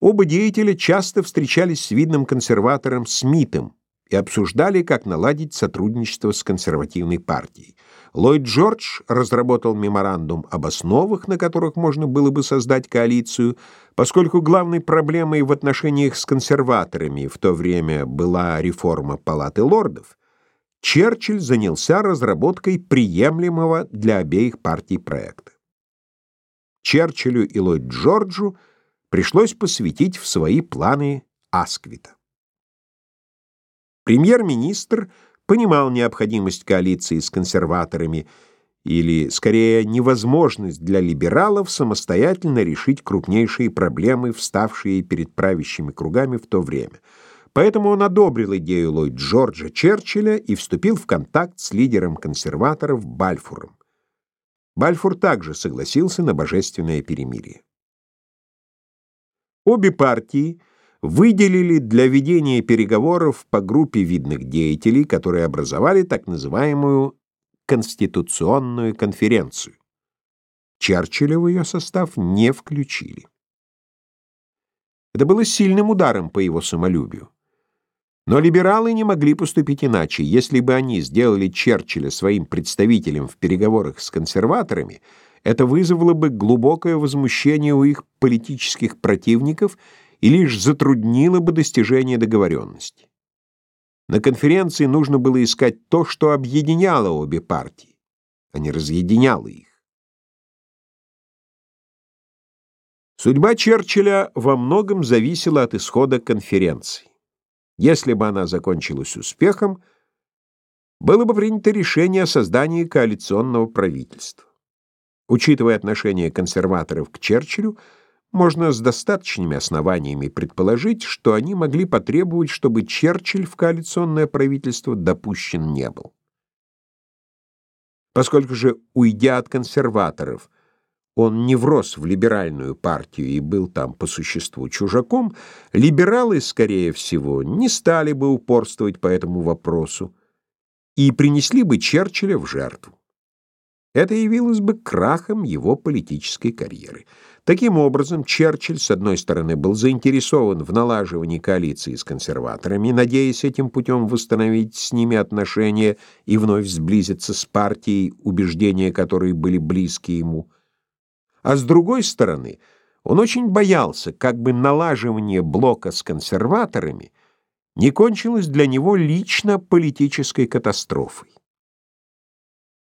Оба деятеля часто встречались с видным консерватором Смитом и обсуждали, как наладить сотрудничество с консервативной партией. Ллойд Джордж разработал меморандум об основах, на которых можно было бы создать коалицию, поскольку главной проблемой в отношениях с консерваторами в то время была реформа Палаты лордов. Черчилль занялся разработкой приемлемого для обеих партий проекта. Черчиллю и Ллойд Джорджу пришлось посвятить в свои планы Асквита. Премьер-министр понимал необходимость коалиции с консерваторами или, скорее, невозможность для либералов самостоятельно решить крупнейшие проблемы, вставшие перед правящими кругами в то время. Поэтому он одобрил идею Ллойд Джорджа Черчилля и вступил в контакт с лидером консерваторов Бальфуром. Бальфур также согласился на божественное перемирие. Обе партии выделили для ведения переговоров по группе видных деятелей, которые образовали так называемую Конституционную конференцию. Черчилля в ее состав не включили. Это было сильным ударом по его самолюбию. Но либералы не могли поступить иначе. Если бы они сделали Черчилля своим представителем в переговорах с консерваторами, это вызвало бы глубокое возмущение у их политических противников и лишь затруднило бы достижение договоренности. На конференции нужно было искать то, что объединяло обе партии, а не разъединяло их. Судьба Черчилля во многом зависела от исхода конференции. Если бы она закончилась успехом, было бы принято решение о создании коалиционного правительства. Учитывая отношение консерваторов к Черчиллю, можно с достаточными основаниями предположить, что они могли потребовать, чтобы Черчилль в коалиционное правительство допущен не был. Поскольку же, уйдя от консерваторов, он не врос в либеральную партию и был там по существу чужаком, либералы, скорее всего, не стали бы упорствовать по этому вопросу и принесли бы Черчилля в жертву. Это явилось бы крахом его политической карьеры. Таким образом, Черчилль, с одной стороны, был заинтересован в налаживании коалиции с консерваторами, надеясь этим путем восстановить с ними отношения и вновь сблизиться с партией, убеждения которой были близки ему. А с другой стороны, он очень боялся, как бы налаживание блока с консерваторами не кончилось для него лично политической катастрофой.